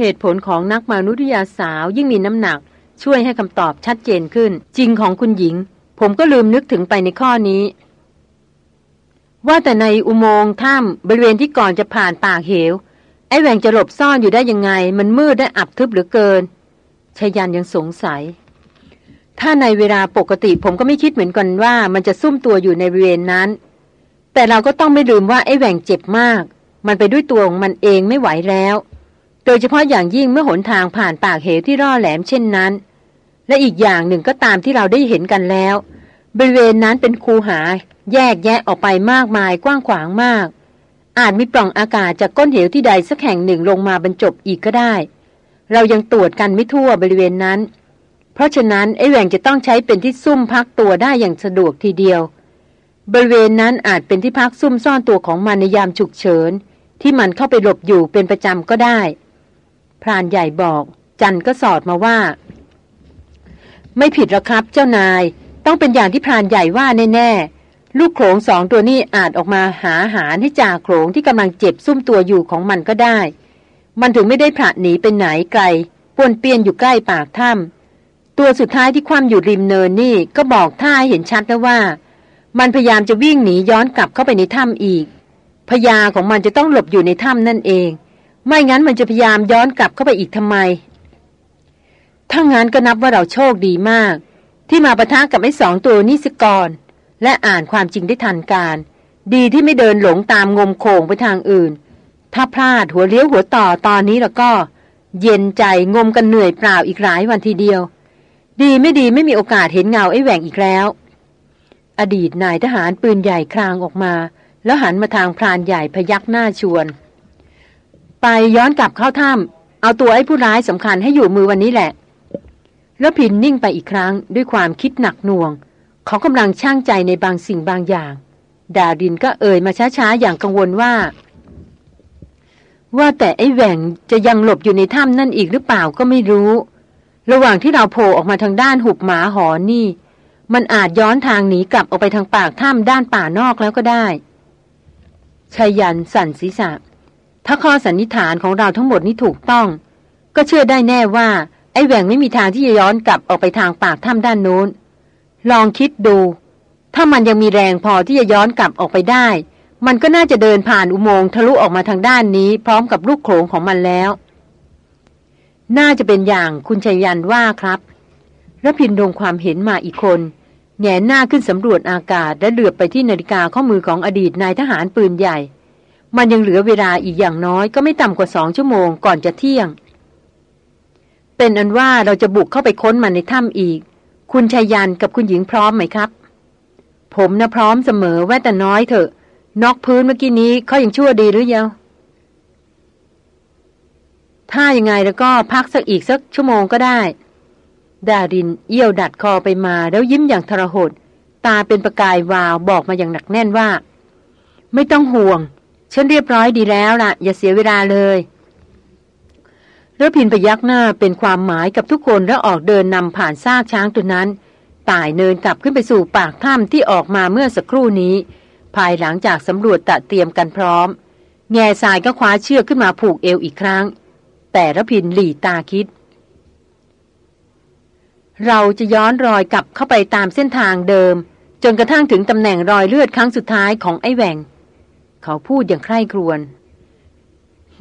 เหตุผลของนักมนุษยาสาวยิ่งมีน้ำหนัก ช่วยให้คำตอบชัดเจนขึ้น จริงของคุณหญิง ผมก็ลืมนึกถึงไปในข้อนี้ ว่าแต่ในอุโมงค์ถ้ำบริเวณที่ก่อนจะผ่านปากเหว ไอ้แหวงจะหลบซ่อนอยู่ได้ยังไง มันมืดและอับทึบเหลือเกินชายันยังสงสัย ถ้าในเวลาปกติผมก็ไม่คิดเหมือนกันว่า มันจะซุ่มตัวอยู่ในบริเวณนั้น แต่เราก็ต้องไม่ลืมว่าไอ้แหวงเจ็บมาก มันไปด้วยตัวของมันเองไม่ไหวแล้ว โดยเฉพาะอย่างยิ่งเมื่อหนทางผ่านปากเหวที่ร่อแหลมเช่นนั้น และอีกอย่างหนึ่งก็ตามที่เราได้เห็นกันแล้ว บริเวณนั้นเป็นคูหา แยกแยะออกไปมากมายกว้างขวางมาก อาจมีปล่องอากาศจากก้นเหวที่ใดสักแห่งหนึ่งลงมาบรรจบอีกก็ได้ เรายังตรวจกันไม่ทั่วบริเวณนั้น เพราะฉะนั้นไอ้แหว่งจะต้องใช้เป็นที่ซุ่มพักตัวได้อย่างสะดวกทีเดียว บริเวณนั้นอาจเป็นที่พักซุ่มซ่อนตัวของมันในยามฉุกเฉิน ที่มันเข้าไปหลบอยู่เป็นประจำก็ได้ พรานใหญ่บอก จันก็สอดมาว่า ไม่ผิดหรอกครับ เจ้านาย ต้องเป็นอย่างที่พรานใหญ่ว่าแน่ๆลูกโขลงสองตัวนี้อาจออกมาหาอาหารให้จ่าโขลงที่กำลังเจ็บซุ่มตัวอยู่ของมันก็ได้ มันถึงไม่ได้ผละหนีไปไหนไกลปวนเปี้ยนอยู่ใกล้ปากถ้ำตัวสุดท้ายที่คว่ำอยู่ริมเนินนี่ก็บอกท่าให้เห็นชัดแล้วว่า มันพยายามจะวิ่งหนีย้อนกลับเข้าไปในถ้ำอีกพยาของมันจะต้องหลบอยู่ในถ้ำนั่นเอง ไม่งั้นมันจะพยายามย้อนกลับเข้าไปอีกทำไม ถ้างั้นก็นับว่าเราโชคดีมาก ที่มาประทะกับไอ้สองตัวนี้สกอน และอ่านความจริงได้ทันการ ดีที่ไม่เดินหลงตามงมโขงไปทางอื่น ถ้าพลาดหัวเลี้ยวหัวต่อตอนนี้แล้วก็ เย็นใจงมกันเหนื่อยเปล่าอีกหลายวันทีเดียว ดีไม่ดีไม่มีโอกาสเห็นเงาไอ้แหว่งอีกแล้ว อดีตนายทหารปืนใหญ่คลางออกมา แล้วหันมาทางพรานใหญ่พยักหน้าชวน ไปย้อนกลับเข้าถ้ำเอาตัวไอ้ผู้ร้ายสำคัญให้อยู่มือวันนี้แหละ แล้วพินนิ่งไปอีกครั้งด้วยความคิดหนักหน่วง เขากำลังช่างใจในบางสิ่งบางอย่าง ดาดินก็เอ่ยมาช้าๆอย่างกังวลว่า ว่าแต่ไอ้แหว่งจะยังหลบอยู่ในถ้ำนั่นอีกหรือเปล่าก็ไม่รู้ ระหว่างที่เราโผล่ออกมาทางด้านหุบหมาหอนี่ มันอาจย้อนทางหนีกลับออกไปทางปากถ้ำด้านป่านอกแล้วก็ได้ชายันสั่นศีรษะ ถ้าข้อสันนิษฐานของเราทั้งหมดนี้ถูกต้อง ก็เชื่อได้แน่ว่า ไอ้แหว่งไม่มีทางที่จะย้อนกลับออกไปทางปากถ้ำด้านโน้น ลองคิดดู ถ้ามันยังมีแรงพอที่จะย้อนกลับออกไปได้ มันก็น่าจะเดินผ่านอุโมงค์ทะลุออกมาทางด้านนี้ พร้อมกับลูกโขงของมันแล้ว น่าจะเป็นอย่างคุณชัยยันว่าครับระพินดงความเห็นมาอีกคนแงหน้าขึ้นสำรวจอากาศและเหลือบไปที่นาฬิกาข้อมือของอดีตนายทหารปืนใหญ่ มันยังเหลือเวลาอีกอย่างน้อยก็ไม่ต่ำกว่าสองชั่วโมงก่อนจะเที่ยง เป็นอันว่าเราจะบุกเข้าไปค้นมันในถ้ำอีก คุณชายยันกับคุณหญิงพร้อมไหมครับ ผมนะพร้อมเสมอแว่แต่น้อยเถอะ นอกพื้นเมื่อกี้นี้เขายังชั่วดีหรือยังถ้ายังไงแล้วก็พักสักอีกสักชั่วโมงก็ได้ ดารินเอี้ยวดัดคอไปมาแล้วยิ้มอย่างทรหด ตาเป็นประกายวาวบอกมาอย่างหนักแน่นว่า ไม่ต้องห่วง ฉันเรียบร้อยดีแล้วล่ะ อย่าเสียเวลาเลยแล้วพินพยักหน้าเป็นความหมายกับทุกคนแล้วออกเดินนำผ่านซากช้างตัวนั้นต่ายเนินกลับขึ้นไปสู่ปากถ้ำที่ออกมาเมื่อสักครู่นี้ ภายหลังจากสำรวจตะเตรียมกันพร้อม แง่ทรายก็คว้าเชือกขึ้นมาผูกเอวอีกครั้ง แต่ระพินหลีตาคิด เราจะย้อนรอยกลับเข้าไปตามเส้นทางเดิม จนกระทั่งถึงตำแหน่งรอยเลือดครั้งสุดท้ายของไอ้แหวง เขาพูดอย่างใคร่ครวญ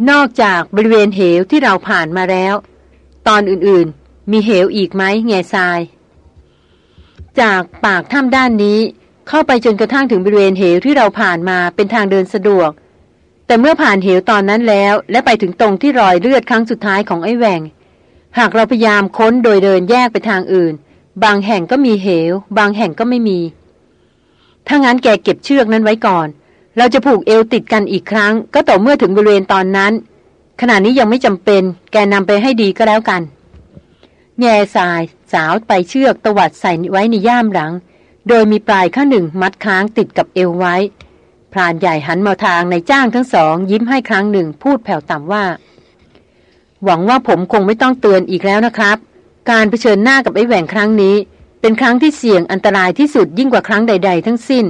นอกจากบริเวณเหวที่เราผ่านมาแล้ว ตอนอื่นๆ มีเหวอีกไหมแง่ทราย จากปากถ้ำด้านนี้เข้าไปจนกระทั่งถึงบริเวณเหวที่เราผ่านมาเป็นทางเดินสะดวก แต่เมื่อผ่านเหวตอนนั้นแล้ว และไปถึงตรงที่รอยเลือดครั้งสุดท้ายของไอ้แหวงหากเราพยายามค้นโดยเดินแยกไปทางอื่น บางแห่งก็มีเหว บางแห่งก็ไม่มี ถ้างั้นแกเก็บเชือกนั้นไว้ก่อน เราจะผูกเอวติดกันอีกครั้ง ก็ต่อเมื่อถึงบริเวณตอนนั้น ขณะนี้ยังไม่จำเป็น แกนำไปให้ดีก็แล้วกัน แง่สายสาวไปเชือกตวัดใส่ไว้ในย่ามหลัง โดยมีปลายข้างหนึ่งมัดค้างติดกับเอวไว้ พรานใหญ่หันมาทางในจ้างทั้งสอง ยิ้มให้ครั้งหนึ่งพูดแผ่วต่ำว่า หวังว่าผมคงไม่ต้องเตือนอีกแล้วนะครับ การเผชิญหน้ากับไอ้แหว่งครั้งนี้ เป็นครั้งที่เสี่ยงอันตรายที่สุดยิ่งกว่าครั้งใด ๆ ทั้งสิ้น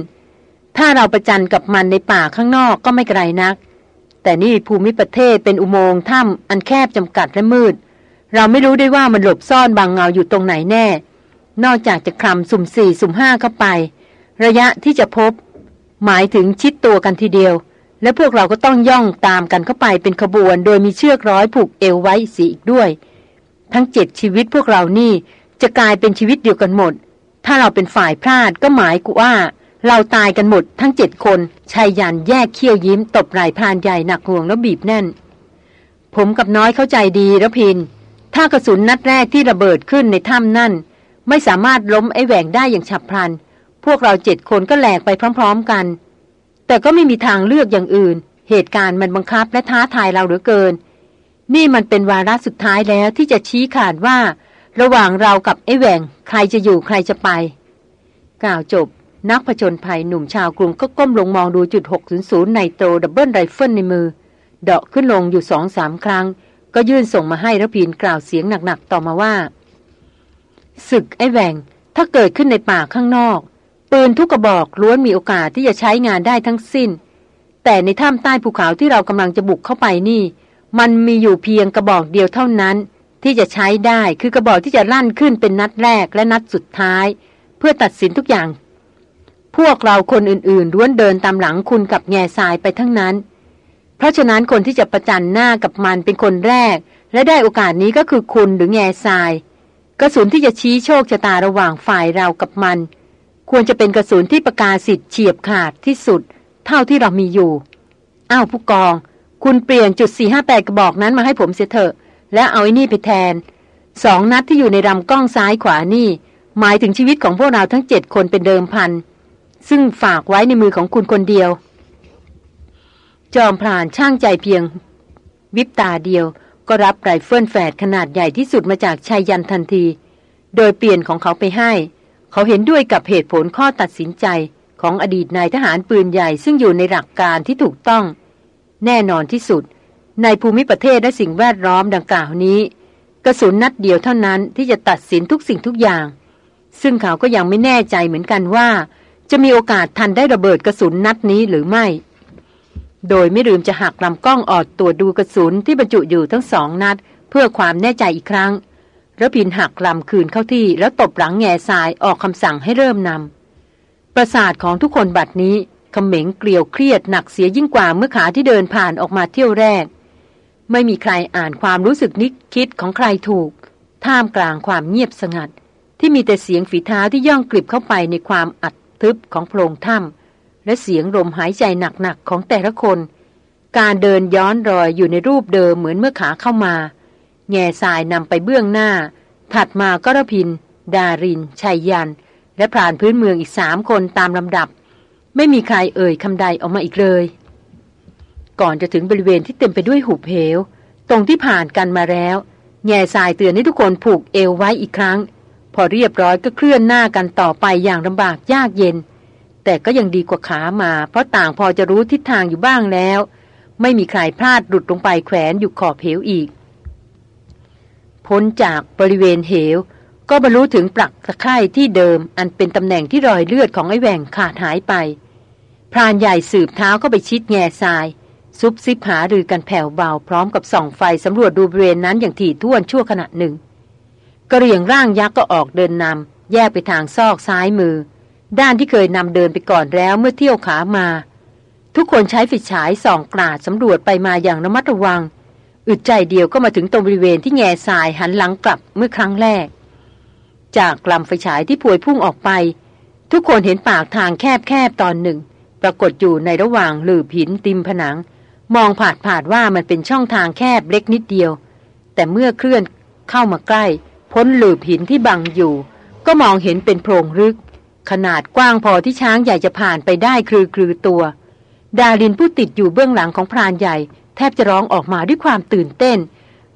ถ้าเราประจันกับมันในป่าข้างนอกก็ไม่ไกลนัก แต่นี่ภูมิประเทศเป็นอุโมงค์ถ้ำอันแคบจำกัดและมืด เราไม่รู้ได้ว่ามันหลบซ่อนบางเงาอยู่ตรงไหนแน่ นอกจากจะคลำสุ่มสี่สุ่มห้าเข้าไป ระยะที่จะพบ หมายถึงชิดตัวกันทีเดียว และพวกเราก็ต้องย่องตามกันเข้าไปเป็นขบวน โดยมีเชือกร้อยผูกเอวไว้สีอีกด้วย ทั้งเจ็ดชีวิตพวกเรานี่จะกลายเป็นชีวิตเดียวกันหมด ถ้าเราเป็นฝ่ายพลาดก็หมายกูว่า เราตายกันหมดทั้งเจ็ดคนชายยันแยกเขี้ยวยิ้มตบไหล่พรานใหญ่หนักห่วงแล้วบีบแน่น ผมกับน้อยเข้าใจดีแล้วพิน ถ้ากระสุนนัดแรกที่ระเบิดขึ้นในถ้ำนั่น ไม่สามารถล้มไอ้แหวงได้อย่างฉับพลัน พวกเราเจ็ดคนก็แหลกไปพร้อม ๆกัน แต่ก็ไม่มีทางเลือกอย่างอื่น เหตุการณ์มันบังคับและท้าทายเราเหลือเกิน นี่มันเป็นวาระสุดท้ายแล้วที่จะชี้ขาดว่า ระหว่างเรากับไอ้แหวงใครจะอยู่ใครจะไป กล่าวจบ นักผจญภัยหนุ่มชาวกรุงก็ก้มลงมองดูจุด 600 Nitro double rifle ในมือ เดาะขึ้นลงอยู่สองสามครั้ง ก็ยื่นส่งมาให้รพินทร์กล่าวเสียงหนักๆต่อมาว่า ศึกไอ้แหว่งถ้าเกิดขึ้นในป่าข้างนอก ปืนทุกกระบอกล้วนมีโอกาสที่จะใช้งานได้ทั้งสิ้น แต่ในถ้ำใต้ภูเขาที่เรากำลังจะบุกเข้าไปนี่ มันมีอยู่เพียงกระบอกเดียวเท่านั้น ที่จะใช้ได้คือกระบอกที่จะลั่นขึ้นเป็นนัดแรกและนัดสุดท้าย เพื่อตัดสินทุกอย่าง พวกเราคนอื่นๆล้วนเดินตามหลังคุณกับแง่ทรายไปทั้งนั้น เพราะฉะนั้นคนที่จะประจันหน้ากับมันเป็นคนแรก และได้โอกาสนี้ก็คือคุณหรือแง่ทราย กระสุนที่จะชี้โชคชะตาระหว่างฝ่ายเรากับมัน ควรจะเป็นกระสุนที่ประกาศสิทธิ์เฉียบขาดที่สุด เท่าที่เรามีอยู่อ้าวผู้กอง คุณเปลี่ยนจุด458กระบอกนั้นมาให้ผมเสียเถอะ และเอาไอ้นี่ไปแทนสองนัดที่อยู่ในลำกล้องซ้ายขวานี่ หมายถึงชีวิตของพวกเราทั้งเจ็ดคนเป็นเดิมพัน ซึ่งฝากไว้ในมือของคุณคนเดียว จอมพรานช่างใจเพียง วิบตาเดียวก็รับไรเฟิลแฝดขนาดใหญ่ที่สุดมาจากชายยันทันที โดยเปลี่ยนของเขาไปให้ เขาเห็นด้วยกับเหตุผลข้อตัดสินใจของอดีตนายทหารปืนใหญ่ซึ่งอยู่ในหลักการที่ถูกต้อง แน่นอนที่สุด ในภูมิประเทศและสิ่งแวดล้อมดังกล่าวนี้ กระสุนนัดเดียวเท่านั้นที่จะตัดสินทุกสิ่งทุกอย่าง ซึ่งเขาก็ยังไม่แน่ใจเหมือนกันว่า จะมีโอกาสทันได้ระเบิดกระสุนนัดนี้หรือไม่ โดยไม่ลืมจะหักลำกล้องออดตรวจดูกระสุนที่บรรจุอยู่ทั้งสองนัด เพื่อความแน่ใจอีกครั้งระพินหักลำคืนเข้าที่แล้วตบหลังแง่ทรายออกคำสั่งให้เริ่มนำประสาทของทุกคนบัดนี้เขม็งเกลียวเครียดหนักเสียยิ่งกว่าเมื่อขาที่เดินผ่านออกมาเที่ยวแรก ไม่มีใครอ่านความรู้สึกนิกคิดของใครถูก ท่ามกลางความเงียบสงัด ที่มีแต่เสียงฝีเท้าที่ย่องกลิบเข้าไปในความอัด ทึบของโพรงถ้ำและเสียงลมหายใจหนักๆของแต่ละคน การเดินย้อนรอยอยู่ในรูปเดิมเหมือนเมื่อขาเข้ามา แง่ทรายนำไปเบื้องหน้า ถัดมาก็รพิน ดารินชัยยัน และพรานพื้นเมืองอีกสามคนตามลำดับ ไม่มีใครเอ่ยคำใดออกมาอีกเลย ก่อนจะถึงบริเวณที่เต็มไปด้วยหุบเหว ตรงที่ผ่านกันมาแล้ว แง่ทรายเตือนให้ทุกคนผูกเอวไว้อีกครั้ง พอเรียบร้อยก็เคลื่อนหน้ากันต่อไปอย่างลำบากยากเย็น แต่ก็ยังดีกว่าขามา เพราะต่างพอจะรู้ทิศทางอยู่บ้างแล้ว ไม่มีใครพลาดหลุดลงไปแขวนอยู่ขอบเหวอีก พ้นจากบริเวณเหว ก็บรรลุถึงปลักตะไคร่ที่เดิม อันเป็นตำแหน่งที่รอยเลือดของไอ้แหว่งขาดหายไปพรานใหญ่สืบเท้าก็ไปชิดแง่ทรายซุบซิบหารือกันแผ่วเบาพร้อมกับส่องไฟสำรวจดูบริเวณนั้นอย่างถี่ถ้วนชั่วขณะหนึ่ง กระเหรี่ยงร่างยักษ์ก็ออกเดินนำแยกไปทางซอกซ้ายมือ ด้านที่เคยนำเดินไปก่อนแล้วเมื่อเที่ยวขามา ทุกคนใช้ไฟฉายส่องกราดสำรวจไปมาอย่างระมัดระวัง อึดใจเดียวก็มาถึงตรงบริเวณที่แง่ทรายหันหลังกลับเมื่อครั้งแรก จากลำไฟฉายที่พวยพุ่งออกไป ทุกคนเห็นปากทางแคบๆตอนหนึ่ง ปรากฏอยู่ในระหว่างหลืบหินติมผนัง มองผาดผาดว่ามันเป็นช่องทางแคบเล็กนิดเดียว แต่เมื่อเคลื่อนเข้ามาใกล้ พ้นหลืบหินที่บังอยู่ ก็มองเห็นเป็นโพรงลึก ขนาดกว้างพอที่ช้างใหญ่จะผ่านไปได้คลือคลือตัว ดารินผู้ติดอยู่เบื้องหลังของพรานใหญ่ แทบจะร้องออกมาด้วยความตื่นเต้น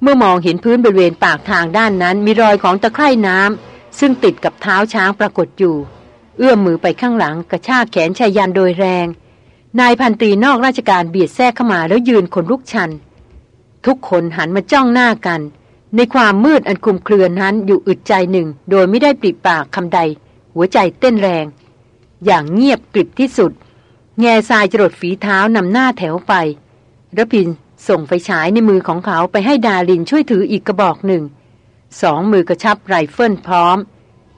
เมื่อมองเห็นพื้นบริเวณปากทางด้านนั้น มีรอยของตะไคร่น้ำซึ่งติดกับเท้าช้างปรากฏอยู่ เอื้อมมือไปข้างหลังกระชากแขนชายยันโดยแรง นายพันตรีนอกราชการเบียดแทรกเข้ามาแล้วยืนคนลุกชัน ทุกคนหันมาจ้องหน้ากัน ในความมืดอันคุมเครือนั้นอยู่อึดใจหนึ่ง โดยไม่ได้ปริปากคำใด หัวใจเต้นแรง อย่างเงียบกริบที่สุด แง่ทรายจรดฝีเท้านำหน้าแถวไประพินส่งไฟฉายในมือของเขาไปให้ดาลินช่วยถืออีกกระบอกหนึ่ง สองมือกระชับไรเฟิลพร้อม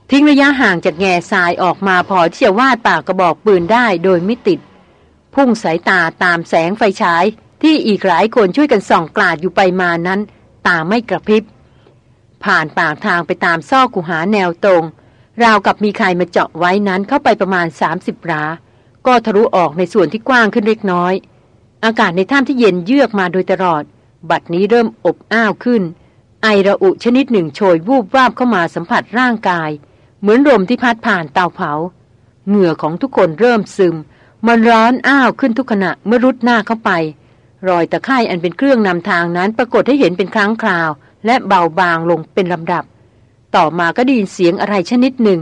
ทิ้งระยะห่างจากแง่ทรายออกมาพอที่จะวาดปากกระบอกปืนได้โดยไม่ติด พุ่งสายตาตามแสงไฟฉายที่อีกหลายคนช่วยกันส่องกลาดอยู่ไปมานั้น ตาไม่กระพริบ ผ่านปากทางไปตามซอกกุหาแนวตรง ราวกับมีใครมาเจาะไว้นั้นเข้าไปประมาณ 30ราก็ทะลุออกในส่วนที่กว้างขึ้นเล็กน้อย อากาศในถ้ำที่เย็นเยือกมาโดยตลอด บัดนี้เริ่มอบอ้าวขึ้น ไอระอุชนิดหนึ่งโชยวูบวาบเข้ามาสัมผัสร่างกาย เหมือนลมที่พัดผ่านเตาเผา เหงื่อของทุกคนเริ่มซึม มันร้อนอ้าวขึ้นทุกขณะเมื่อรุดหน้าเข้าไป รอยตะไคร่อันเป็นเครื่องนำทางนั้นปรากฏให้เห็นเป็นครั้งคราว และเบาบางลงเป็นลำดับ ต่อมาก็ได้ยินเสียงอะไรชนิดหนึ่ง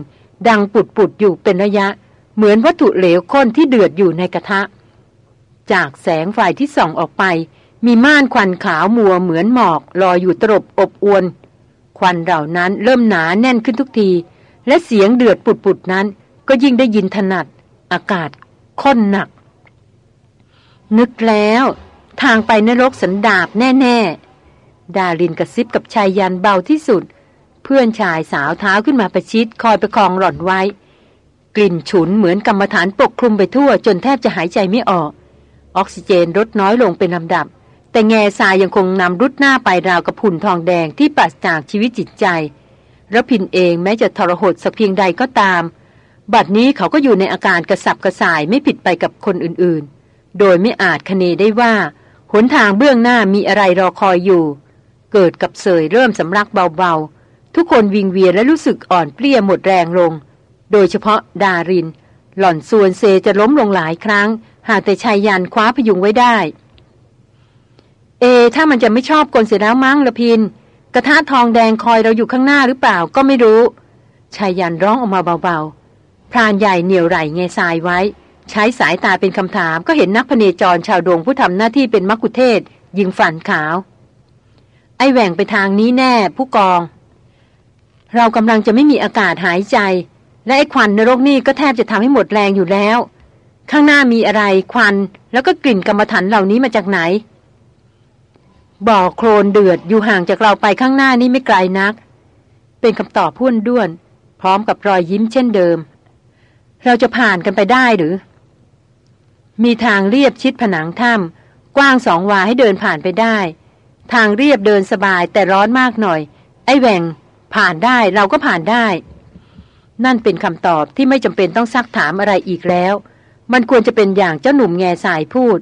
ดังปุดปุดอยู่เป็นระยะ เหมือนวัตถุเหลวข้นที่เดือดอยู่ในกระทะ จากแสงไฟที่ส่องออกไป มีม่านควันขาวมัวเหมือนหมอกลอยอยู่ตรบอบอวน ควันเหล่านั้นเริ่มหนาแน่นขึ้นทุกที และเสียงเดือดปุดปุดนั้น ก็ยิ่งได้ยินถนัด อากาศข้นหนัก นึกแล้ว ทางไปนรกสันดาบแน่ๆ ดารินกระซิบกับชายยันเบาที่สุด เพื่อนชายสาวเท้าขึ้นมาประชิด คอยประคองหล่อนไว้ กลิ่นฉุนเหมือนกรรมฐานปกคลุมไปทั่ว จนแทบจะหายใจไม่ออก ออกซิเจนลดน้อยลงเป็นลำดับ แต่แง่ทรายยังคงนำรุดหน้าไปราวกับผุ่นทองแดงที่ปราศจากชีวิตจิตใจระพินเองแม้จะทรหดสักเพียงใดก็ตาม บัดนี้เขาก็อยู่ในอาการกระสับกระส่ายไม่ผิดไปกับคนอื่นๆ โดยไม่อาจคเนได้ว่า หนทางเบื้องหน้ามีอะไรรอคอยอยู่ เกิดกับเสยเริ่มสำลักเบาๆ ทุกคนวิงเวียนและรู้สึกอ่อนเปลี้ยหมดแรงลง โดยเฉพาะดาริน หล่อนส่วนเซจะล้มลงหลายครั้ง หากแต่ชายยันคว้าพยุงไว้ได้ เอ ถ้ามันจะไม่ชอบกลเสียแล้วมั้งละพิน กระทะทองแดงคอยเราอยู่ข้างหน้าหรือเปล่าก็ไม่รู้ชายยันร้องออกมาเบาๆพรานใหญ่เหนียวไหลเงยทรายไว้ ใช้สายตาเป็นคำถามก็เห็นนักพเนจรชาวดงผู้ทำหน้าที่เป็นมักคุเทศยิงฝันขาว ไอแหว่งไปทางนี้แน่ ผู้กอง เรากำลังจะไม่มีอากาศหายใจ และไอควันนรกนี่ก็แทบจะทำให้หมดแรงอยู่แล้ว ข้างหน้ามีอะไรควันแล้วก็กลิ่นกรรมฐานเหล่านี้มาจากไหน บ่อโคลนเดือดอยู่ห่างจากเราไปข้างหน้านี้ไม่ไกลนัก เป็นคำตอบพุ่นด้วน พร้อมกับรอยยิ้มเช่นเดิม เราจะผ่านกันไปได้หรือ มีทางเรียบชิดผนังถ้ำกว้างสองวาให้เดินผ่านไปได้ ทางเรียบเดินสบายแต่ร้อนมากหน่อย ไอ้แหวงผ่านได้เราก็ผ่านได้ นั่นเป็นคำตอบที่ไม่จำเป็นต้องซักถามอะไรอีกแล้ว มันควรจะเป็นอย่างเจ้าหนุ่มแง่สายพูด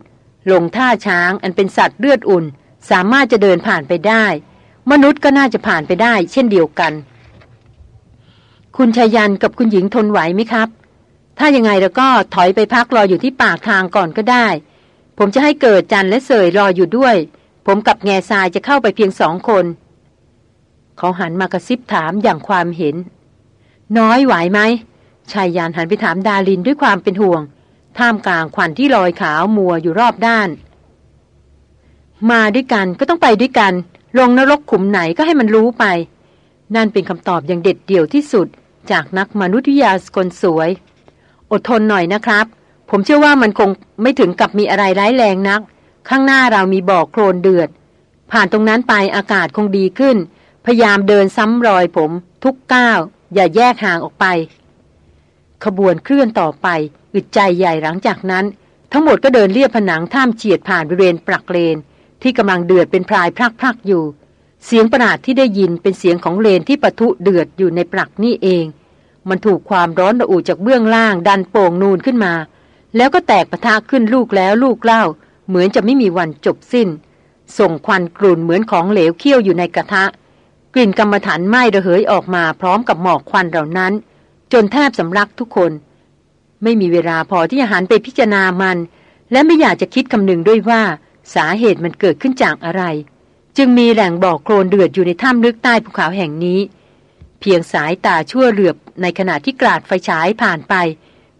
ลงท่าช้างอันเป็นสัตว์เลือดอุ่น สามารถจะเดินผ่านไปได้ มนุษย์ก็น่าจะผ่านไปได้ เช่นเดียวกัน คุณชายันกับคุณหญิงทนไหวไหมครับ ถ้ายังไงเราก็ถอยไปพักรออยู่ที่ปากทางก่อนก็ได้ ผมจะให้เกิดจันและเสยรออยู่ด้วย ผมกับแง่ทรายจะเข้าไปเพียงสองคน เขาหันมากระซิบถามอย่างความเห็น น้อยไหวไหมชายยานหันไปถามดาลินด้วยความเป็นห่วง ท่ามกลางควันที่ลอยขาวมัวอยู่รอบด้าน มาด้วยกันก็ต้องไปด้วยกัน ลงนรกขุมไหนก็ให้มันรู้ไป นั่นเป็นคำตอบอย่างเด็ดเดี่ยวที่สุด จากนักมนุษยวิทยาคนสวย อดทนหน่อยนะครับ ผมเชื่อว่ามันคงไม่ถึงกับมีอะไรร้ายแรงนัก ข้างหน้าเรามีบ่อโคลนเดือด ผ่านตรงนั้นไปอากาศคงดีขึ้น พยายามเดินซ้ำรอยผม ทุกก้าว อย่าแยกห่างออกไป ขบวนเคลื่อนต่อไป อึดใจใหญ่หลังจากนั้น ทั้งหมดก็เดินเลียบผนังท่ามเฉียดผ่านบริเวณปรักเลน ที่กำลังเดือดเป็นพรายพรักๆอยู่ เสียงประหลาดที่ได้ยินเป็นเสียงของเลนที่ปะทุเดือดอยู่ในปรักนี่เอง มันถูกความร้อนระอุจากเบื้องล่าง ดันโป่งนูนขึ้นมา แล้วก็แตกปะทะขึ้นลูกแล้วลูกเล่า เหมือนจะไม่มีวันจบสิ้น ส่งควันกลุ่นเหมือนของเหลวเคี่ยวอยู่ในกระทะ กลิ่นกรรมฐานไหม้ระเหยออกมาพร้อมกับหมอกควันเหล่านั้น จนแทบสำลักทุกคน ไม่มีเวลาพอที่จะหันไปพิจารณามัน และไม่อยากจะคิดคำนึงด้วยว่า สาเหตุมันเกิดขึ้นจากอะไร จึงมีแหล่งบ่อโคลนเดือดอยู่ในถ้ำลึกใต้ภูเขาแห่งนี้ พียงสายตาชั่วเหลือบในขณะที่กราดไฟฉายผ่านไป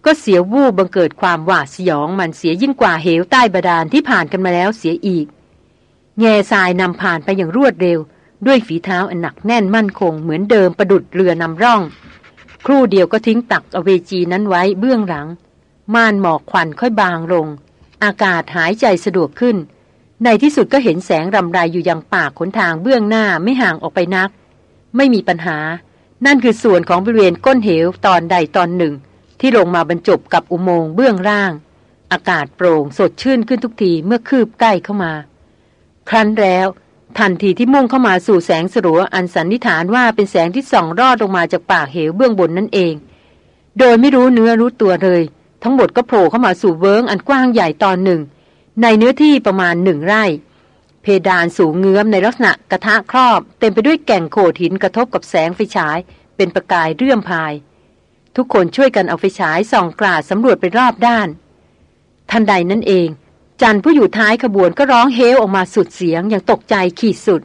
ก็เสียวูบบังเกิดความหวาดสยองมันเสียยิ่งกว่าเหวใต้บาดาลที่ผ่านกันมาแล้วเสียอีก แง่ทรายนำผ่านไปอย่างรวดเร็ว ด้วยฝีเท้าอันหนักแน่นมั่นคงเหมือนเดิมประดุดเรือนำร่อง ครู่เดียวก็ทิ้งตักอเวจีนั้นไว้เบื้องหลัง ม่านหมอกควันค่อยบางลง อากาศหายใจสะดวกขึ้น ในที่สุดก็เห็นแสงรำไรอยู่ยังปากขนทางเบื้องหน้าไม่ห่างออกไปนัก ไม่มีปัญหา นั่นคือส่วนของบริเวณก้นเหวตอนใดตอนหนึ่ง ที่ลงมาบรรจบกับอุโมงค์เบื้องล่าง อากาศโปร่งสดชื่นขึ้นทุกทีเมื่อคืบใกล้เข้ามา ครั้นแล้วทันทีที่มุ่งเข้ามาสู่แสงสลัวอันสันนิษฐานว่าเป็นแสงที่ส่องรอดลงมาจากปากเหวเบื้องบนนั่นเอง โดยไม่รู้เนื้อรู้ตัวเลย ทั้งหมดก็โผล่เข้ามาสู่เวิงอันกว้างใหญ่ตอนหนึ่ง ในเนื้อที่ประมาณหนึ่งไร่ เพดานสูงเงื้อมในลักษณะกระทะครอบ เต็มไปด้วยแก่งโขดหินกระทบกับแสงไฟฉาย เป็นประกายเรื่อมพาย ทุกคนช่วยกันเอาไฟฉายส่องกราดสำรวจไปรอบด้าน ทันใดนั่นเอง จันผู้อยู่ท้ายขบวนก็ร้องเฮลออกมาสุดเสียงอย่างตกใจขีดสุด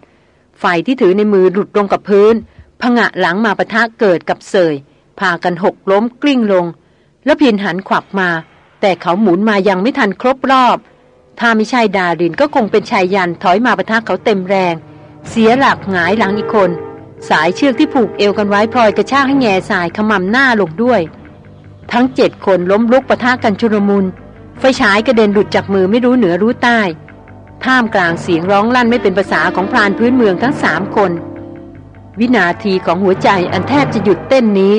ไฟที่ถือในมือหลุดลงกับพื้นผงะหลังมาปะทะเกิดกับเสยพากันหกล้มกลิ้งลง แล้วพินหันขวับมา แต่เขาหมุนมายังไม่ทันครบรอบ ถ้าไม่ใช่ดารินก็คงเป็นชายยันถอยมาประทักเขาเต็มแรง เสียหลักหงายหลังอีกคน สายเชือกที่ผูกเอวกันไว้พลอยกระชากให้แง่สายขมำหน้าลงด้วย ทั้งเจ็ดคนล้มลุกประทะกันชุรมุนไฟฉายกระเด็นหลุดจากมือไม่รู้เหนือรู้ใต้ท่ามกลางเสียงร้องลั่นไม่เป็นภาษาของพรานพื้นเมืองทั้งสามคน วินาทีของหัวใจอันแทบจะหยุดเต้นนี้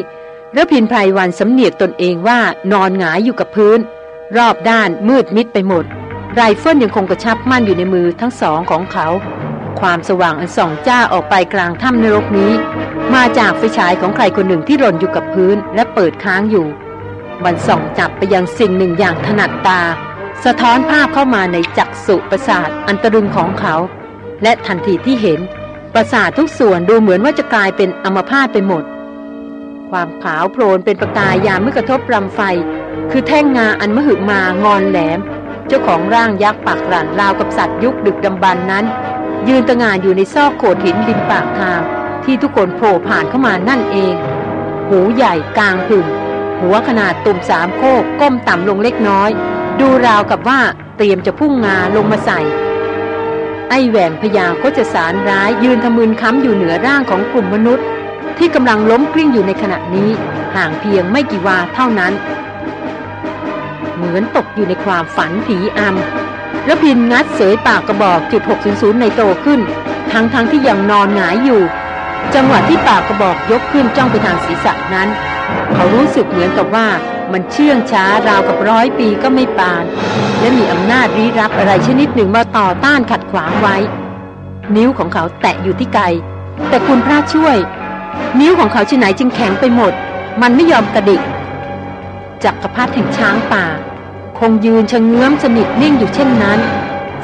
แล้วพินไพรวันสำเนียกตนเองว่านอนหงายอยู่กับพื้น รอบด้านมืดมิดไปหมด ไรเฟิลยังคงกระชับมั่นอยู่ในมือทั้งสองของเขา ความสว่างอันส่องจ้าออกไปกลางถ้ำนรกนี้ มาจากไฟฉายของใครคนหนึ่งที่หล่นอยู่กับพื้นและเปิดค้างอยู่ มันส่องจับไปยังสิ่งหนึ่งอย่างถนัดตา สะท้อนภาพเข้ามาในจักษุประสาทอันตรึงของเขา และทันทีที่เห็น ประสาททุกส่วนดูเหมือนว่าจะกลายเป็นอมพาตไปหมด ความขาวโพลนเป็นประกายยามเมื่อกระทบรำไฟ คือแท่งงาอันมหึมางอนแหลม เจ้าของร่างยักษ์ปากหลันราวกับสัตว์ยุคดึกดำบรรนั้น ยืนตะงานอยู่ในซอกโขดหินริมปากทาง ที่ทุกคนโผล่ผ่านเข้ามานั่นเอง หูใหญ่กลางผึ่งหัวขนาดตุ่มสามโคกก้มต่ำลงเล็กน้อย ดูราวกับว่าเตรียมจะพุ่งงาลงมาใส่ ไอแหวนพยาก็จะสารร้ายยืนทะมึนค้ำอยู่เหนือร่างของกลุ่มมนุษย์ ที่กำลังล้มกลิ้งอยู่ในขณะนี้ ห่างเพียงไม่กี่วาเท่านั้น เหมือนตกอยู่ในความฝันผีอำแล้วพินงัดเสยปากกระบอกจุด600ในโตขึ้น ทั้งทั้งที่ยังนอนหงายอยู่ จังหวะที่ปากกระบอกยกขึ้นจ้องไปทางศีรษะนั้น เขารู้สึกเหมือนกับว่ามันเชื่องช้าราวกับร้อยปีก็ไม่ปาน และมีอำนาจรีรับอะไรชนิดหนึ่งมาต่อต้านขัดขวางไว้ นิ้วของเขาแตะอยู่ที่ไกแต่คุณพระช่วย นิ้วของเขาที่ไหนจึงแข็งไปหมด มันไม่ยอมกระดิกจักรพรรดิแห่งช้างป่า คงยืนชะเงื้อมสนิทนิ่งอยู่เช่นนั้น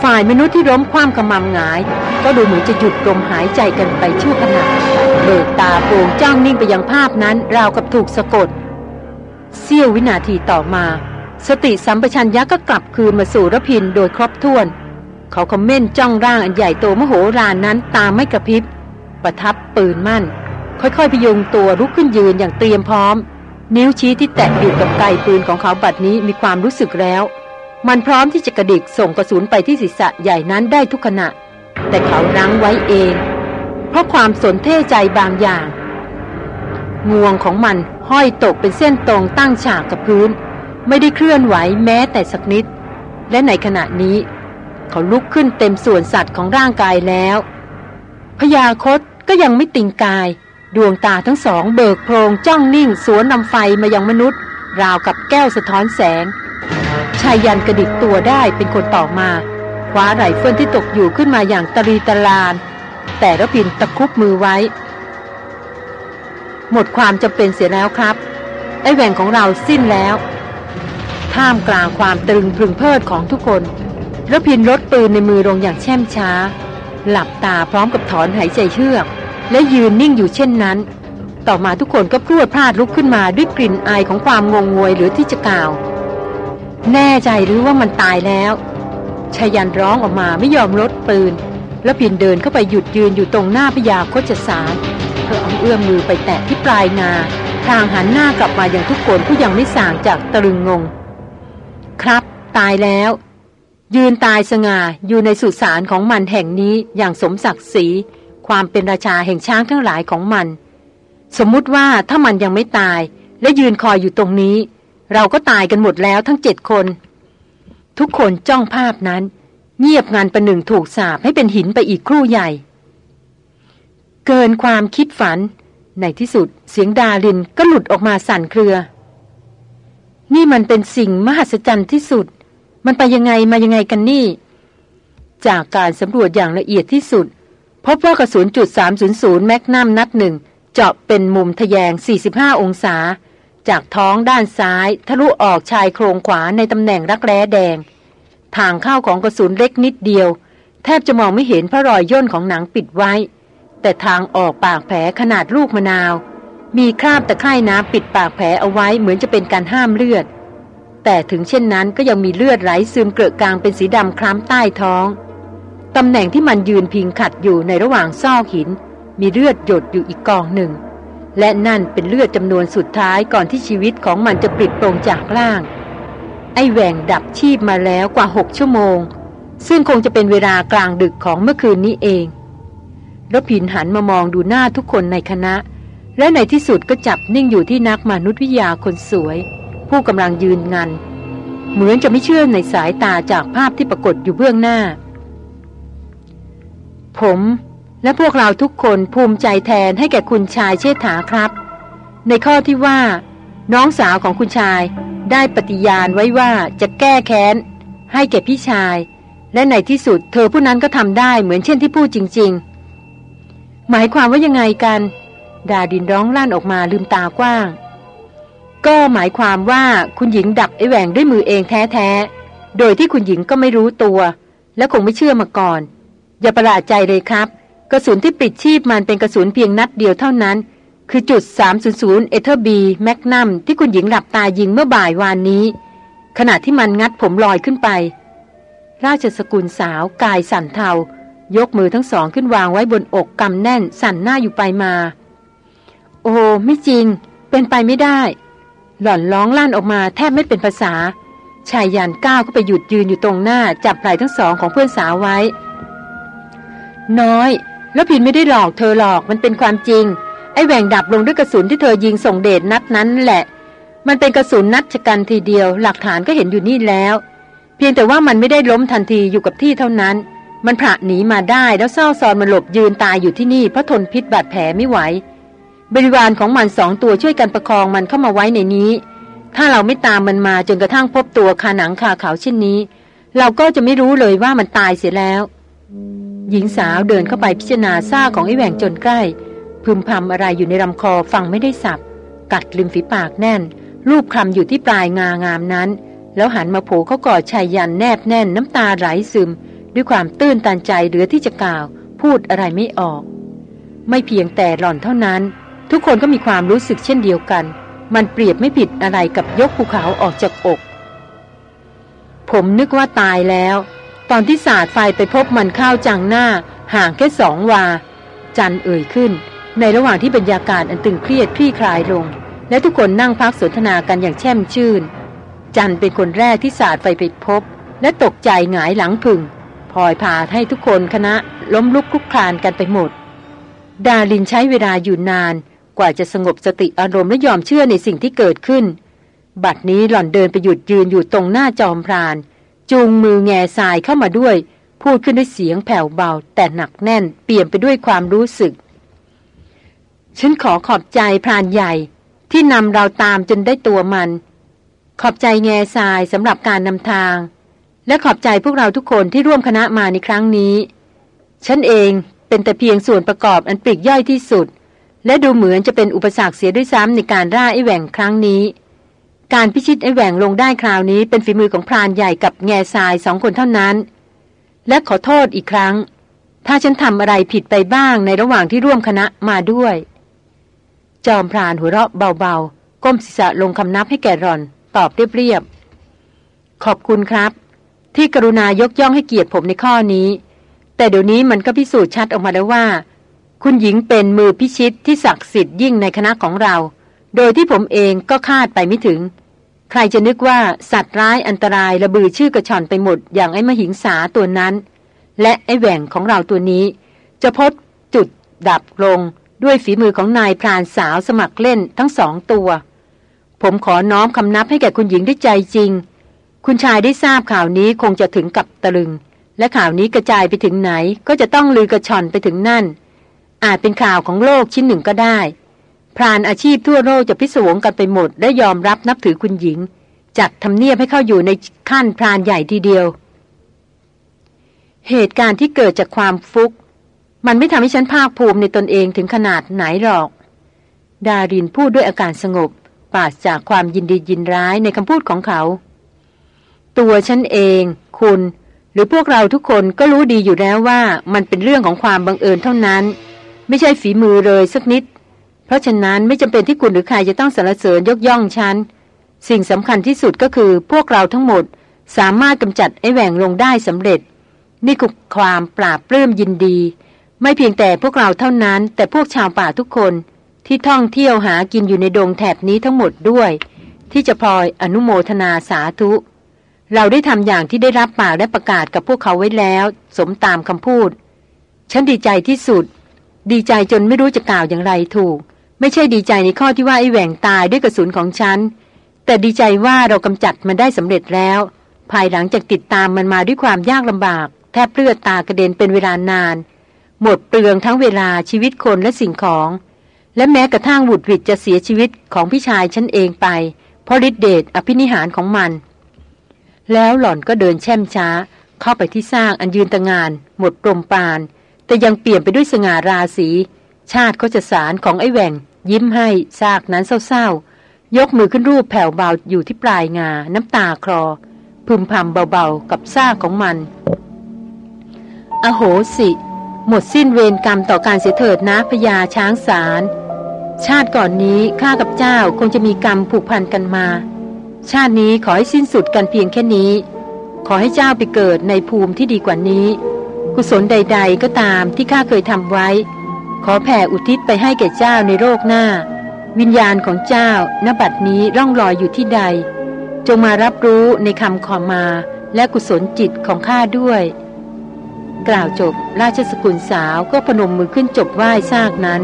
ฝ่ายมนุษย์ที่ล้มคว่ำกระมำหงาย ก็ดูเหมือนจะหยุดลมหายใจกันไปชั่วขณะเบิกตาโปร่งจ้องนิ่งไปยังภาพนั้นราวกับถูกสะกดเสี้ยววินาทีต่อมา สติสัมปชัญญะก็กลับคืนมาสู่ระพินโดยครบถ้วน เขาคอมเมนต์จ้องร่างอันใหญ่โตมโหฬารนั้นตามไม่กระพริบ ประทับปืนมั่น ค่อยๆพยุงตัวลุกขึ้นยืนอย่างเตรียมพร้อม นิ้วชี้ที่แตะอยู่กับไกปืนของเขาบัดนี้มีความรู้สึกแล้ว มันพร้อมที่จะกระดิกส่งกระสุนไปที่ศีรษะใหญ่นั้นได้ทุกขณะ แต่เขารั้งไว้เอง เพราะความสนเท่ใจบางอย่าง งวงของมันห้อยตกเป็นเส้นตรงตั้งฉากกับพื้น ไม่ได้เคลื่อนไหวแม้แต่สักนิด และในขณะนี้ เขาลุกขึ้นเต็มส่วนสัตว์ของร่างกายแล้วพยาคตก็ยังไม่ติงกาย ดวงตาทั้งสองเบิกโพรงจ้องนิ่งสวนนำไฟมายังมนุษย์ ราวกับแก้วสะท้อนแสง ชายยันกระดิกตัวได้เป็นคนต่อมาคว้าไหล่เฟินที่ตกอยู่ขึ้นมาอย่างตรีตลาน แต่ระพินตะคุบมือไว้ หมดความจำเป็นเสียแล้วครับ ไอ้แหว่งของเราสิ้นแล้ว ท่ามกลางความตรึงพึงเพิดของทุกคนระพินลดปืนในมือลงอย่างแช่มช้า หลับตาพร้อมกับถอนหายใจเชือก และยืนนิ่งอยู่เช่นนั้น ต่อมาทุกคนก็พรวดพลาดลุกขึ้นมาด้วยกลิ่นอายของความงงงวยหรือที่จะกล่าว แน่ใจหรือว่ามันตายแล้วชายันร้องออกมาไม่ยอมลดปืน แล้วพินเดินเข้าไปหยุดยืนอยู่ตรงหน้าพยาโคจสารเธอเอาเอื้อมมือไปแตะที่ปลายนาทางหันหน้ากลับมาอย่างทุกคนผู้ยังไม่ส่างจากตะลึงงง ครับ ตายแล้ว ยืนตายสง่าอยู่ในสุสานของมันแห่งนี้อย่างสมศักดิ์ศรี ความเป็นราชาแห่งช้างทั้งหลายของมัน สมมุติว่าถ้ามันยังไม่ตาย และยืนคอยอยู่ตรงนี้ เราก็ตายกันหมดแล้วทั้งเจ็ดคน ทุกคนจ้องภาพนั้น เงียบงานประหนึ่งถูกสาบให้เป็นหินไปอีกครู่ใหญ่ เกินความคิดฝัน ในที่สุดเสียงดาลินก็หลุดออกมาสั่นเครือ นี่มันเป็นสิ่งมหัศจรรย์ที่สุด มันไปยังไงมายังไงกันนี่จากการสำรวจอย่างละเอียดที่สุด พบว่ากระสุนจุด300แมกนัมนัดหนึ่งเจาะเป็นมุมทะแยง 45 องศา จากท้องด้านซ้ายทะลุออกชายโครงขวาในตำแหน่งรักแร้แดง ทางเข้าของกระสุนเล็กนิดเดียว แทบจะมองไม่เห็นเพราะรอยย่นของหนังปิดไว้ แต่ทางออกปากแผลขนาดลูกมะนาว มีคราบตะไคร่น้ำปิดปากแผลเอาไว้เหมือนจะเป็นการห้ามเลือด แต่ถึงเช่นนั้นก็ยังมีเลือดไหลซึมเกลือกลางเป็นสีดำคล้ำใต้ท้อง ตำแหน่งที่มันยืนพิงขัดอยู่ในระหว่างซอกหิน มีเลือดหยดอยู่อีกกองหนึ่ง และนั่นเป็นเลือดจำนวนสุดท้ายก่อนที่ชีวิตของมันจะปลิดโปรงจากล่าง ไอแหวงดับชีพมาแล้วกว่าหกชั่วโมง ซึ่งคงจะเป็นเวลากลางดึกของเมื่อคืนนี้เองรพินหันมามองดูหน้าทุกคนในคณะ และในที่สุดก็จับนิ่งอยู่ที่นักมนุษยวิทยาคนสวย ผู้กำลังยืนงัน เหมือนจะไม่เชื่อในสายตาจากภาพที่ปรากฏอยู่เบื้องหน้า ผม และพวกเราทุกคนภูมิใจแทนให้แก่คุณชายเชษฐาครับ ในข้อที่ว่า น้องสาวของคุณชายได้ปฏิญาณไว้ว่าจะแก้แค้น ให้แก่พี่ชาย และในที่สุดเธอผู้นั้นก็ทำได้เหมือนเช่นที่พูดจริง ๆ หมายความว่ายังไงกัน ดาดินร้องลั่นออกมาลืมตากว้าง ก็หมายความว่าคุณหญิงดับไอแหว่งด้วยมือเองแท้ๆโดยที่คุณหญิงก็ไม่รู้ตัว และคงไม่เชื่อมาก่อน อย่าประหลาดใจเลยครับ กระสุนที่ปิดชีพมันเป็นกระสุนเพียงนัดเดียวเท่านั้น คือจุด 300 เอเธอร์บีแมกนัมที่คุณหญิงหลับตายิงเมื่อบ่ายวานนี้ ขณะที่มันงัดผมลอยขึ้นไป ราชสกุลสาวกายสั่นเทายกมือทั้งสองขึ้นวางไว้บนอกกำแน่นสั่นหน้าอยู่ไปมา โอ้ไม่จริง เป็นไปไม่ได้ หล่อนร้องลั่นออกมาแทบไม่เป็นภาษาชายยันก้าวก็ไปหยุดยืนอยู่ตรงหน้าจับไหล่ทั้งสองของเพื่อนสาวไว้ น้อย แล้วผิดไม่ได้หลอกเธอหลอกมันเป็นความจริง ไอ้แหว่งดับลงด้วยกระสุนที่เธอยิงส่งเดชนัดนั้นแหละ มันเป็นกระสุนนัดชะกันทีเดียว หลักฐานก็เห็นอยู่นี่แล้ว เพียงแต่ว่ามันไม่ได้ล้มทันทีอยู่กับที่เท่านั้น มันผละหนีมาได้แล้วเศร้าซอนมันหลบยืนตายอยู่ที่นี่เพราะทนพิษบาดแผลไม่ไหวบริวารของมันสองตัวช่วยกันประคองมันเข้ามาไว้ในนี้ ถ้าเราไม่ตามมันมาจนกระทั่งพบตัวคาหนังคาเขาเช่นนี้ เราก็จะไม่รู้เลยว่ามันตายเสียแล้ว หญิงสาวเดินเข้าไปพิจารณาซ่าของไอ้แหว่งจนใกล้ พึมพำอะไรอยู่ในลำคอฟังไม่ได้สับ กัดริมฝีปากแน่น รูปคำอยู่ที่ปลายงางามนั้น แล้วหันมาโผเขากอดชายยันแนบแน่นน้ำตาไหลซึม ด้วยความตื้นตันใจเหลือที่จะกล่าว พูดอะไรไม่ออก ไม่เพียงแต่หล่อนเท่านั้น ทุกคนก็มีความรู้สึกเช่นเดียวกัน มันเปรียบไม่ผิดอะไรกับยกภูเขาออกจากอก ผมนึกว่าตายแล้ว ตอนที่สาดไฟไปพบมันเข้าจังหน้า ห่างแค่สองวา จันเอ่ยขึ้น ในระหว่างที่บรรยากาศอันตึงเครียดคลี่คลายลง และทุกคนนั่งพักสนทนากันอย่างแช่มชื่น จันเป็นคนแรกที่สาดไฟไปพบ และตกใจหงายหลังพึ่งพลอยพาให้ทุกคนคณะล้มลุกคลุกคลานกันไปหมด ดาลินใช้เวลาอยู่นานกว่าจะสงบสติอารมณ์และยอมเชื่อในสิ่งที่เกิดขึ้น บัดนี้หล่อนเดินไปหยุดยืนอยู่ตรงหน้าจอมพราน จูงมือแง่ทรายเข้ามาด้วย พูดขึ้นด้วยเสียงแผ่วเบา แต่หนักแน่นเปลี่ยนไปด้วยความรู้สึก ฉันขอขอบใจพรานใหญ่ที่นำเราตามจนได้ตัวมัน ขอบใจแง่ทรายสำหรับการนำทาง และขอบใจพวกเราทุกคนที่ร่วมคณะมาในครั้งนี้ ฉันเองเป็นแต่เพียงส่วนประกอบอันปลีกย่อยที่สุด และดูเหมือนจะเป็นอุปสรรคเสียด้วยซ้ำในการร่าไอแหว่งครั้งนี้ การพิชิตไอแหว่งลงได้คราวนี้เป็นฝีมือของพรานใหญ่กับแง่ทรายสองคนเท่านั้น และขอโทษอีกครั้ง ถ้าฉันทำอะไรผิดไปบ้างในระหว่างที่ร่วมคณะมาด้วย จอมพรานหัวเราะเบาๆ ก้มศีรษะลงคำนับให้แก่รอน ตอบเรียบๆ ขอบคุณครับ ที่กรุณายกย่องให้เกียรติผมในข้อนี้ แต่เดี๋ยวนี้มันก็พิสูจน์ชัดออกมาแล้วว่า คุณหญิงเป็นมือพิชิตที่ศักดิ์สิทธิ์ยิ่งในคณะของเรา โดยที่ผมเองก็คาดไปไม่ถึง ใครจะนึกว่าสัตว์ร้ายอันตรายระบือชื่อกระชอนไปหมด อย่างไอ้มหิงสาตัวนั้น และไอ้แหว่งของเราตัวนี้ จะพบจุดดับลงด้วยฝีมือของนายพรานสาวสมัครเล่นทั้งสองตัว ผมขอน้อมคำนับให้แก่คุณหญิงด้วยใจจริง คุณชายได้ทราบข่าวนี้คงจะถึงกับตะลึง และข่าวนี้กระจายไปถึงไหน ก็จะต้องลือกระชอนไปถึงนั่น อาจเป็นข่าวของโลกชิ้นหนึ่งก็ได้ พรานอาชีพทั่วโลกจะพิศวงกันไปหมด และยอมรับนับถือคุณหญิง จัดทำเนียบให้เข้าอยู่ในขั้นพรานใหญ่ทีเดียว เหตุการณ์ที่เกิดจากความฟุก มันไม่ทำให้ฉันภาคภูมิในตนเองถึงขนาดไหนหรอก ดารินพูดด้วยอาการสงบปราศจากความยินดียินร้ายในคำพูดของเขา ตัวฉันเอง คุณ หรือพวกเราทุกคนก็รู้ดีอยู่แล้วว่ามันเป็นเรื่องของความบังเอิญเท่านั้น ไม่ใช่ฝีมือเลยสักนิด เพราะฉะนั้นไม่จำเป็นที่คุณหรือใครจะต้องสรรเสริญยกย่องฉัน สิ่งสำคัญที่สุดก็คือพวกเราทั้งหมดสามารถกำจัดไอ้แหว่งลงได้สำเร็จ นี่คือความปราบปลื้มยินดี ไม่เพียงแต่พวกเราเท่านั้น แต่พวกชาวป่าทุกคนที่ท่องเที่ยวหากินอยู่ในดงแถบนี้ทั้งหมดด้วย ที่จะพลอยอนุโมทนาสาธุ เราได้ทำอย่างที่ได้รับปากและประกาศกับพวกเขาไว้แล้ว สมตามคำพูด ฉันดีใจที่สุด ดีใจจนไม่รู้จะกล่าวอย่างไรถูก ไม่ใช่ดีใจในข้อที่ว่าไอ้แหว่งตายด้วยกระสุนของฉัน แต่ดีใจว่าเรากำจัดมันได้สำเร็จแล้ว ภายหลังจากติดตามมันมาด้วยความยากลำบาก แทบเลือดตากระเด็นเป็นเวลานาน หมดเปลืองทั้งเวลาชีวิตคนและสิ่งของ และแม้กระทั่งบุตรวิดจะเสียชีวิตของพี่ชายฉันเองไป เพราะฤทธิเดชอภินิหารของมัน แล้วหล่อนก็เดินแช่มช้า เข้าไปที่สร้างอันยืนตะงาน หมดลมปาน แต่ยังเปลี่ยนไปด้วยสง่าราศี ชาติเขาจะสารของไอ้แหว่ง ยิ้มให้ซากนั้นเศร้าๆ ยกมือขึ้นรูปแผ่วเบาอยู่ที่ปลายงา น้ำตาคลอ พึมพำเบาๆ กับซากของมัน อโหสิ หมดสิ้นเวรกรรมต่อการเสียเถิดนะพญาช้างสารชาติก่อนนี้ข้ากับเจ้าคงจะมีกรรมผูกพันกันมา ชาตินี้ขอให้สิ้นสุดกันเพียงแค่นี้ ขอให้เจ้าไปเกิดในภูมิที่ดีกว่านี้ กุศลใด ๆ ก็ตามที่ข้าเคยทำไว้ ขอแผ่อุทิศไปให้แก่เจ้าในโลกหน้า วิญญาณของเจ้าณบัดนี้ร่องรอยอยู่ที่ใด จงมารับรู้ในคำขอมาและกุศลจิตของข้าด้วย กล่าวจบราชสกุลสาวก็พนมมือขึ้นจบไหว้ซากนั้น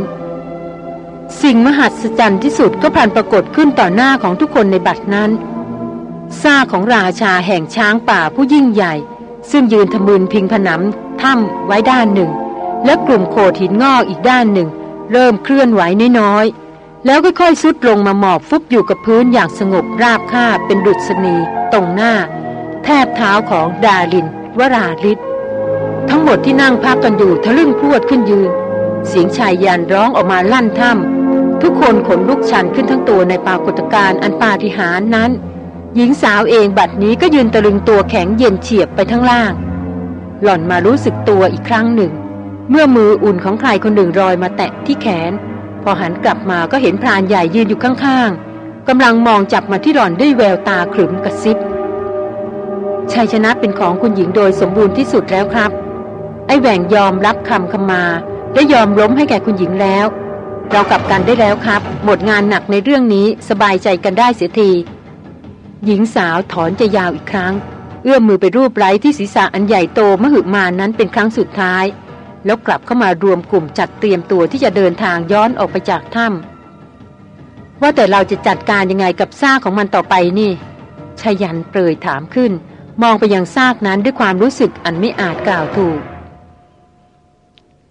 สิ่งมหัศจรรย์ที่สุดก็พันปรากฏขึ้นต่อหน้าของทุกคนในบัดนั้นซากของราชาแห่งช้างป่าผู้ยิ่งใหญ่ ซึ่งยืนทะมึนพิงผนังถ้ำไว้ด้านหนึ่ง และกลุ่มโขดหินงอกอีกด้านหนึ่ง เริ่มเคลื่อนไหวน้อยๆ แล้วค่อยๆซุดลงมาหมอบฟุบอยู่กับพื้นอย่างสงบราบคาบเป็นดุษณีตรงหน้า แทบเท้าของดาลิน วราลิศทั้งหมดที่นั่งพักกันอยู่ทะลึ่งพรวดขึ้นยืน เสียงชายยานร้องออกมาลั่นถ้ำทุกคนขนลุกชันขึ้นทั้งตัวในปรากฏการณ์อันปาฏิหาริย์นั้น หญิงสาวเองบัดนี้ก็ยืนตะลึงตัวแข็งเย็นเฉียบไปทั้งล่าง หล่อนมารู้สึกตัวอีกครั้งหนึ่ง เมื่อมืออุ่นของใครคนหนึ่งรอยมาแตะที่แขน พอหันกลับมาก็เห็นพรานใหญ่ยืนอยู่ข้างๆกำลังมองจับมาที่หล่อนด้วยแววตาขรึมกระซิบชัยชนะเป็นของคุณหญิงโดยสมบูรณ์ที่สุดแล้วครับ ไอ้แหว่งยอมรับคำคำมา และยอมล้มให้แก่คุณหญิงแล้ว เรากลับกันได้แล้วครับ หมดงานหนักในเรื่องนี้สบายใจกันได้เสียที หญิงสาวถอนจะยาวอีกครั้ง เอื้อมมือไปรูปไร้ที่ศีรษะอันใหญ่โตมหึมานั้นเป็นครั้งสุดท้าย แล้วกลับเข้ามารวมกลุ่มจัดเตรียมตัวที่จะเดินทางย้อนออกไปจากถ้ำว่าแต่เราจะจัดการยังไงกับซากของมันต่อไปนี่ชยันเปรยถามขึ้น มองไปยังซากนั้นด้วยความรู้สึกอันไม่อาจกล่าวถูก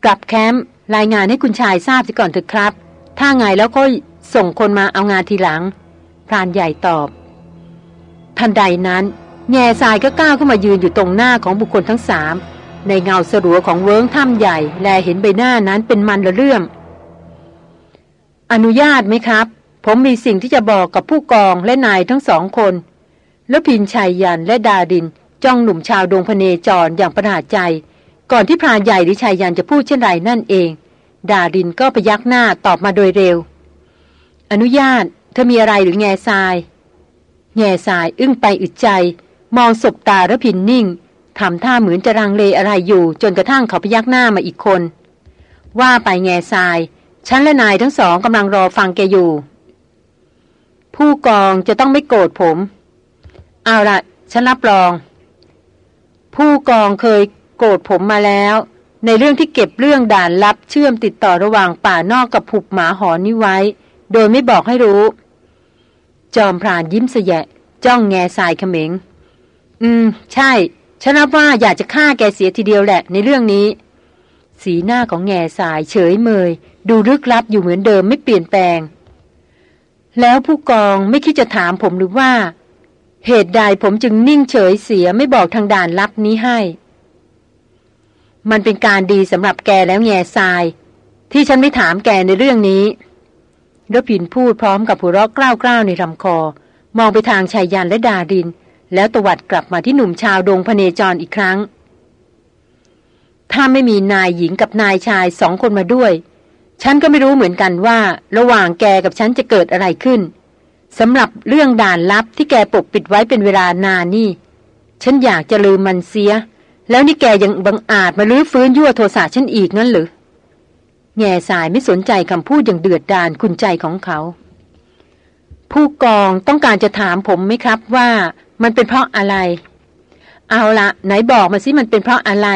กลับแคมป์รายงานให้คุณชายทราบสิก่อนเถอะครับ ถ้าไงแล้วก็ส่งคนมาเอางานทีหลังพรานใหญ่ตอบ ทันใดนั้น แง่ทรายก็ก้าวเข้ามายืนอยู่ตรงหน้าของบุคคลทั้งสาม ในเงาสรัวของเวิ้งถ้ำใหญ่ แลเห็นใบหน้านั้นเป็นมันละเรื่อง อนุญาตไหมครับ ผมมีสิ่งที่จะบอกกับผู้กองและนายทั้งสองคน แล้วพินชัยยันและดาดิน จ้องหนุ่มชาวดงพเนจรอย่างประหลาดใจ ก่อนที่พรานใหญ่หรือชายยันจะพูดเช่นไรนั่นเอง ดาดินก็ไปยักหน้าตอบมาโดยเร็ว อนุญาต เธอมีอะไรหรือแง่ทราย แง่ทรายอึ้งไปอึดใจ มองศบตาระพินนิ่ง ทำท่าเหมือนจะรังเลอะไรอยู่จนกระทั่งเขาพยักหน้ามาอีกคน ว่าไปแง่ทราย ฉันและนายทั้งสองกำลังรอฟังแกอยู่ ผู้กองจะต้องไม่โกรธผม เอาละฉันรับรอง ผู้กองเคยโกรธผมมาแล้ว ในเรื่องที่เก็บเรื่องด่านลับเชื่อมติดต่อระหว่างป่านอกกับผุบหมาหอนนี้ไว้ โดยไม่บอกให้รู้ จอมพรานยิ้มเสยะ จ้องแง่ทรายเขมง อืม ใช่ ฉันรับว่าอยากจะฆ่าแกเสียทีเดียวแหละในเรื่องนี้ สีหน้าของแง่สายเฉยเมย ดูลึกลับอยู่เหมือนเดิมไม่เปลี่ยนแปลง แล้วผู้กองไม่คิดจะถามผมหรือว่า เหตุใดผมจึงนิ่งเฉยเสียไม่บอกทางด่านลับนี้ให้ มันเป็นการดีสำหรับแกแล้วแง่ทราย ที่ฉันไม่ถามแกในเรื่องนี้รพินพูดพร้อมกับหัวเราะกล้าวๆในลำคอ มองไปทางชายยันและดาริน แล้วตวัดกลับมาที่หนุ่มชาวดงพเนจรอีกครั้ง ถ้าไม่มีนายหญิงกับนายชายสองคนมาด้วย ฉันก็ไม่รู้เหมือนกันว่า ระหว่างแกกับฉันจะเกิดอะไรขึ้นสำหรับเรื่องด่านลับที่แกปกปิดไว้เป็นเวลานานนี่ ฉันอยากจะลืมมันเสีย แล้วนี่แกยังบังอาจมาลื้อฟื้นยั่วโทสะฉันอีกนั่นหรือแง่สายไม่สนใจคำพูดอย่างเดือดดาลคุณใจของเขา ผู้กองต้องการจะถามผมไหมครับว่า มันเป็นเพราะอะไร เอาละไหนบอกมาสิมันเป็นเพราะอะไร